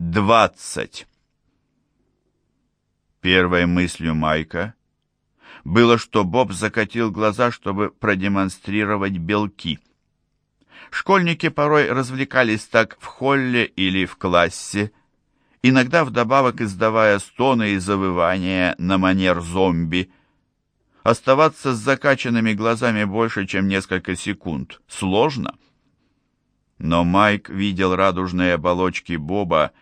20. Первой мыслью Майка было, что Боб закатил глаза, чтобы продемонстрировать белки. Школьники порой развлекались так в холле или в классе, иногда вдобавок издавая стоны и завывания на манер зомби. Оставаться с закачанными глазами больше, чем несколько секунд, сложно. Но Майк видел радужные оболочки Боба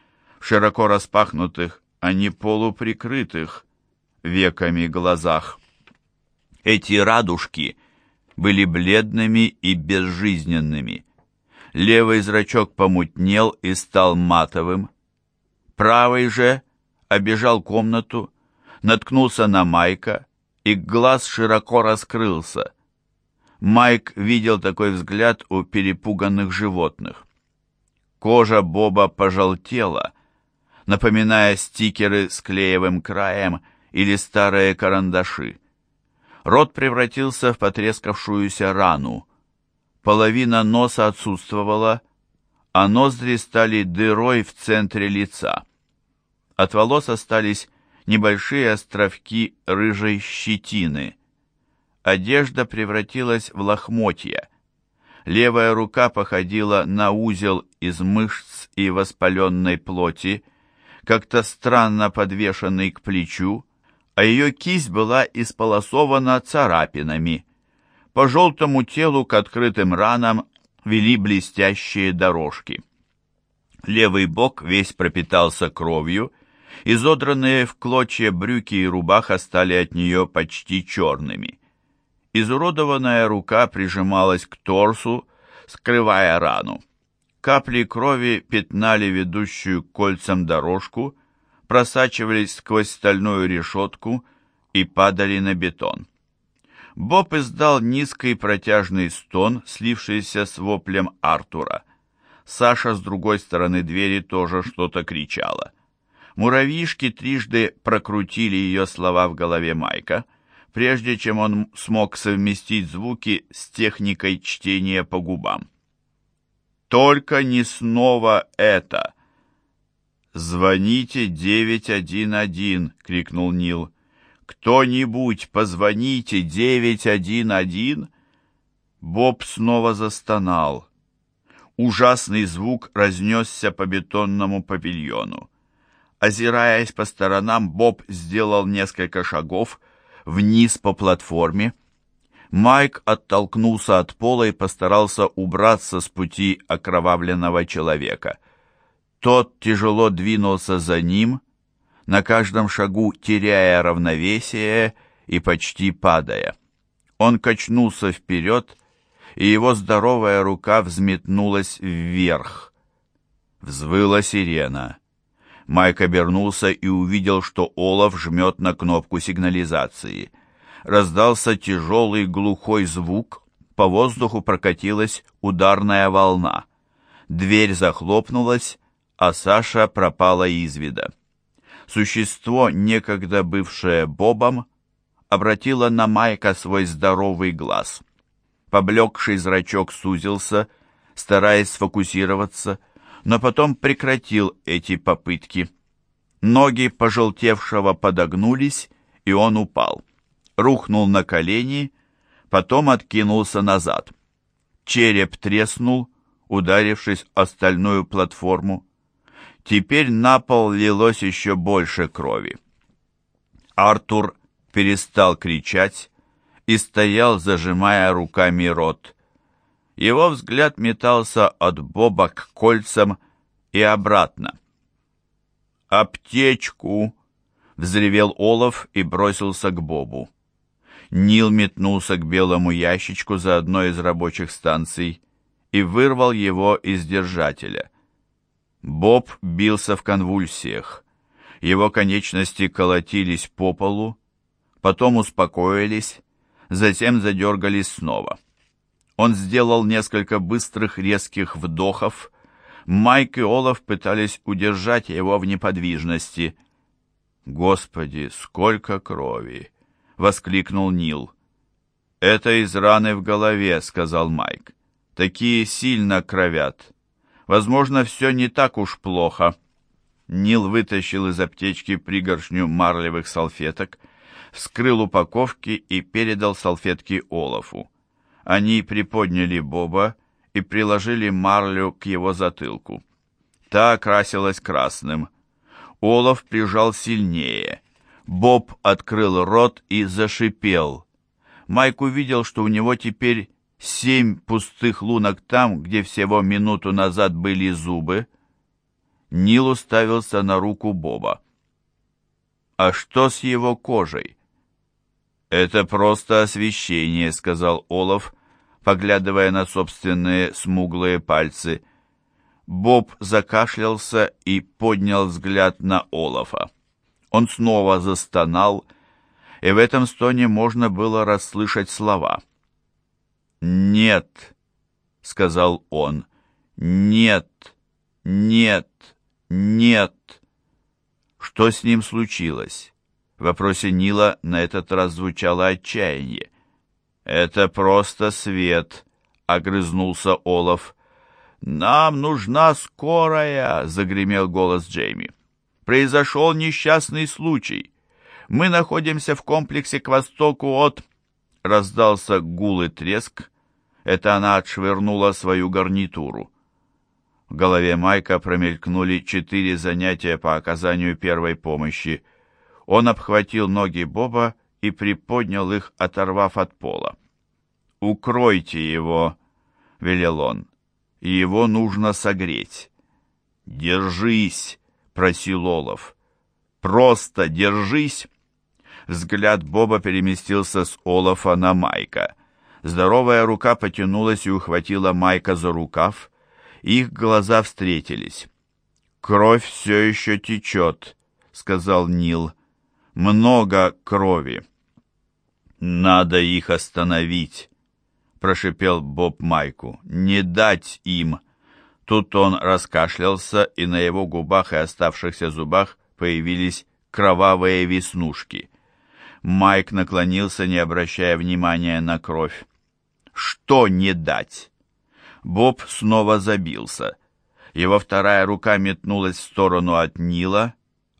широко распахнутых, а не полуприкрытых веками глазах. Эти радужки были бледными и безжизненными. Левый зрачок помутнел и стал матовым. Правый же обежал комнату, наткнулся на Майка, и глаз широко раскрылся. Майк видел такой взгляд у перепуганных животных. Кожа Боба пожелтела, напоминая стикеры с клеевым краем или старые карандаши. Рот превратился в потрескавшуюся рану. Половина носа отсутствовала, а ноздри стали дырой в центре лица. От волос остались небольшие островки рыжей щетины. Одежда превратилась в лохмотья. Левая рука походила на узел из мышц и воспаленной плоти, как-то странно подвешенный к плечу, а ее кисть была исполосована царапинами. По желтому телу к открытым ранам вели блестящие дорожки. Левый бок весь пропитался кровью, изодранные в клочья брюки и рубаха стали от нее почти черными. Изуродованная рука прижималась к торсу, скрывая рану. Капли крови пятнали ведущую к кольцам дорожку, просачивались сквозь стальную решетку и падали на бетон. Боб издал низкий протяжный стон, слившийся с воплем Артура. Саша с другой стороны двери тоже что-то кричала. Муравьишки трижды прокрутили ее слова в голове Майка, прежде чем он смог совместить звуки с техникой чтения по губам. «Только не снова это!» «Звоните 911!» — крикнул Нил. «Кто-нибудь, позвоните 911!» Боб снова застонал. Ужасный звук разнесся по бетонному павильону. Озираясь по сторонам, Боб сделал несколько шагов вниз по платформе. Майк оттолкнулся от пола и постарался убраться с пути окровавленного человека. Тот тяжело двинулся за ним, на каждом шагу теряя равновесие и почти падая. Он качнулся вперед, и его здоровая рука взметнулась вверх. Взвыла сирена. Майк обернулся и увидел, что Олаф жмет на кнопку сигнализации. Раздался тяжелый глухой звук, по воздуху прокатилась ударная волна. Дверь захлопнулась, а Саша пропала из вида. Существо, некогда бывшее Бобом, обратило на Майка свой здоровый глаз. Поблекший зрачок сузился, стараясь сфокусироваться, но потом прекратил эти попытки. Ноги пожелтевшего подогнулись, и он упал. Рухнул на колени, потом откинулся назад. Череп треснул, ударившись о стальную платформу. Теперь на пол лилось еще больше крови. Артур перестал кричать и стоял, зажимая руками рот. Его взгляд метался от Боба к кольцам и обратно. «Аптечку!» — взревел Олаф и бросился к Бобу. Нил метнулся к белому ящичку за одной из рабочих станций и вырвал его из держателя — Боб бился в конвульсиях. Его конечности колотились по полу, потом успокоились, затем задергались снова. Он сделал несколько быстрых резких вдохов. Майк и Олаф пытались удержать его в неподвижности. «Господи, сколько крови!» — воскликнул Нил. «Это из раны в голове», — сказал Майк. «Такие сильно кровят. Возможно, все не так уж плохо. Нил вытащил из аптечки пригоршню марлевых салфеток, вскрыл упаковки и передал салфетки Олафу. Они приподняли Боба и приложили марлю к его затылку. Та окрасилась красным. Олаф прижал сильнее. Боб открыл рот и зашипел. Майк увидел, что у него теперь семь пустых лунок там, где всего минуту назад были зубы. Нил уставился на руку Боба. «А что с его кожей?» «Это просто освещение», — сказал Олаф, поглядывая на собственные смуглые пальцы. Боб закашлялся и поднял взгляд на Олафа. Он снова застонал, и в этом стоне можно было расслышать слова. «Нет», — сказал он, — «нет, нет, нет». Что с ним случилось? В вопросе Нила на этот раз звучало отчаяние. «Это просто свет», — огрызнулся Олаф. «Нам нужна скорая!» — загремел голос Джейми. «Произошел несчастный случай. Мы находимся в комплексе к востоку от...» Раздался гул и треск. Это она отшвырнула свою гарнитуру. В голове Майка промелькнули четыре занятия по оказанию первой помощи. Он обхватил ноги Боба и приподнял их, оторвав от пола. «Укройте его», — велел он, — «его нужно согреть». «Держись», — просил Олов. «Просто держись». Взгляд Боба переместился с Олафа на Майка. Здоровая рука потянулась и ухватила Майка за рукав. Их глаза встретились. «Кровь все еще течет», — сказал Нил. «Много крови». «Надо их остановить», — прошипел Боб Майку. «Не дать им». Тут он раскашлялся, и на его губах и оставшихся зубах появились кровавые веснушки. Майк наклонился, не обращая внимания на кровь. «Что не дать?» Боб снова забился. Его вторая рука метнулась в сторону от Нила,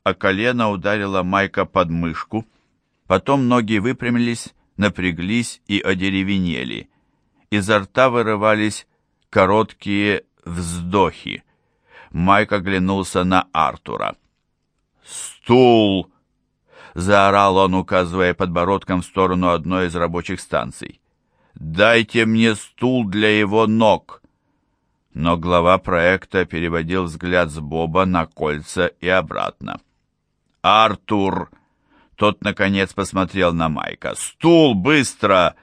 а колено ударило Майка под мышку. Потом ноги выпрямились, напряглись и одеревенели. Изо рта вырывались короткие вздохи. Майк оглянулся на Артура. «Стул!» заорал он, указывая подбородком в сторону одной из рабочих станций. «Дайте мне стул для его ног!» Но глава проекта переводил взгляд с Боба на кольца и обратно. «Артур!» Тот, наконец, посмотрел на Майка. «Стул, быстро!»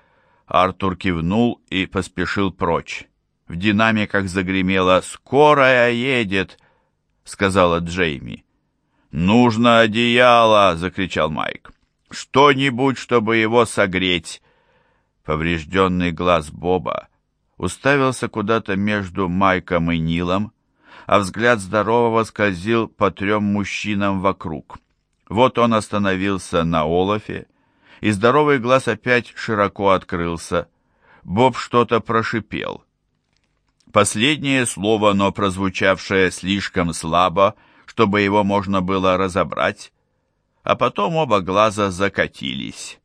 Артур кивнул и поспешил прочь. В динамиках загремело «Скорая едет!» — сказала Джейми. «Нужно одеяло!» — закричал Майк. «Что-нибудь, чтобы его согреть!» Поврежденный глаз Боба уставился куда-то между Майком и Нилом, а взгляд здорового скользил по трем мужчинам вокруг. Вот он остановился на Олафе, и здоровый глаз опять широко открылся. Боб что-то прошипел. Последнее слово, но прозвучавшее слишком слабо, — чтобы его можно было разобрать, а потом оба глаза закатились.